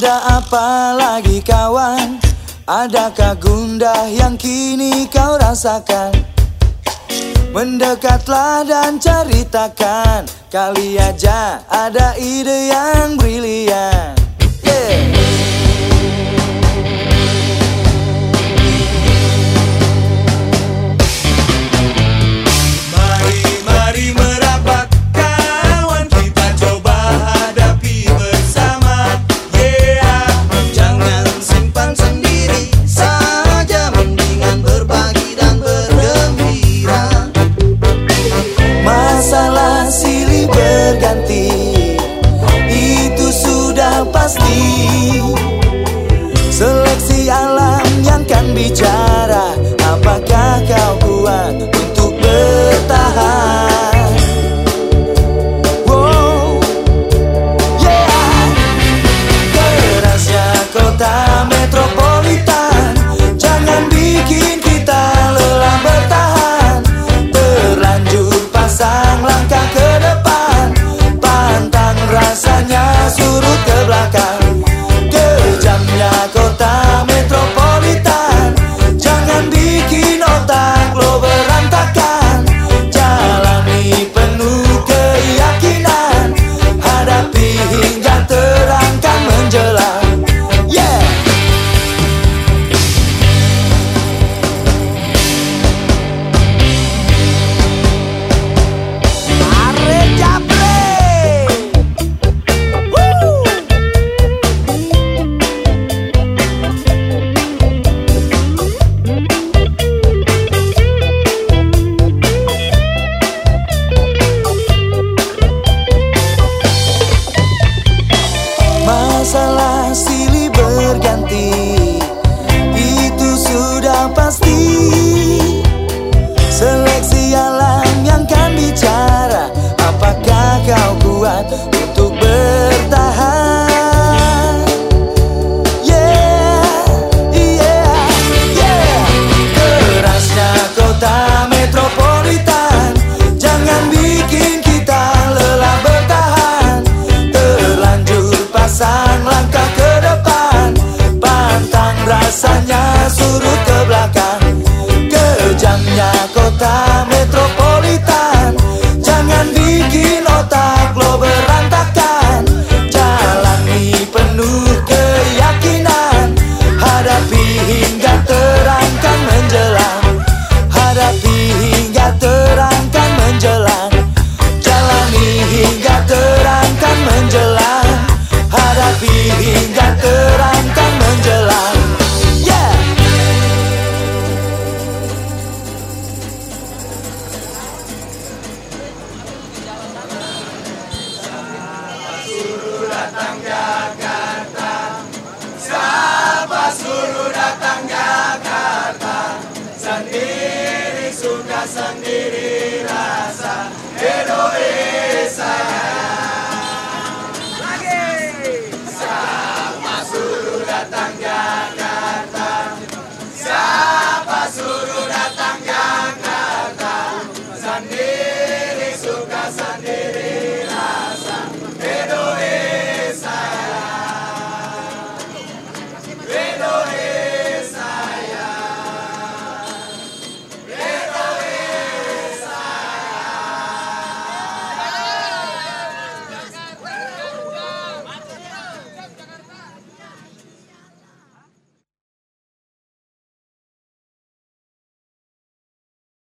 Ada apa lagi kawan? Adakah gundah yang kini kau rasakan? Mendekatlah dan ceritakan Kali aja ada ide yang brilian Seleksi alam yang kan bicara pasti. Seleksi alam yang kan bicara Apakah kau kuat untuk bertahan? Yeah, voltar.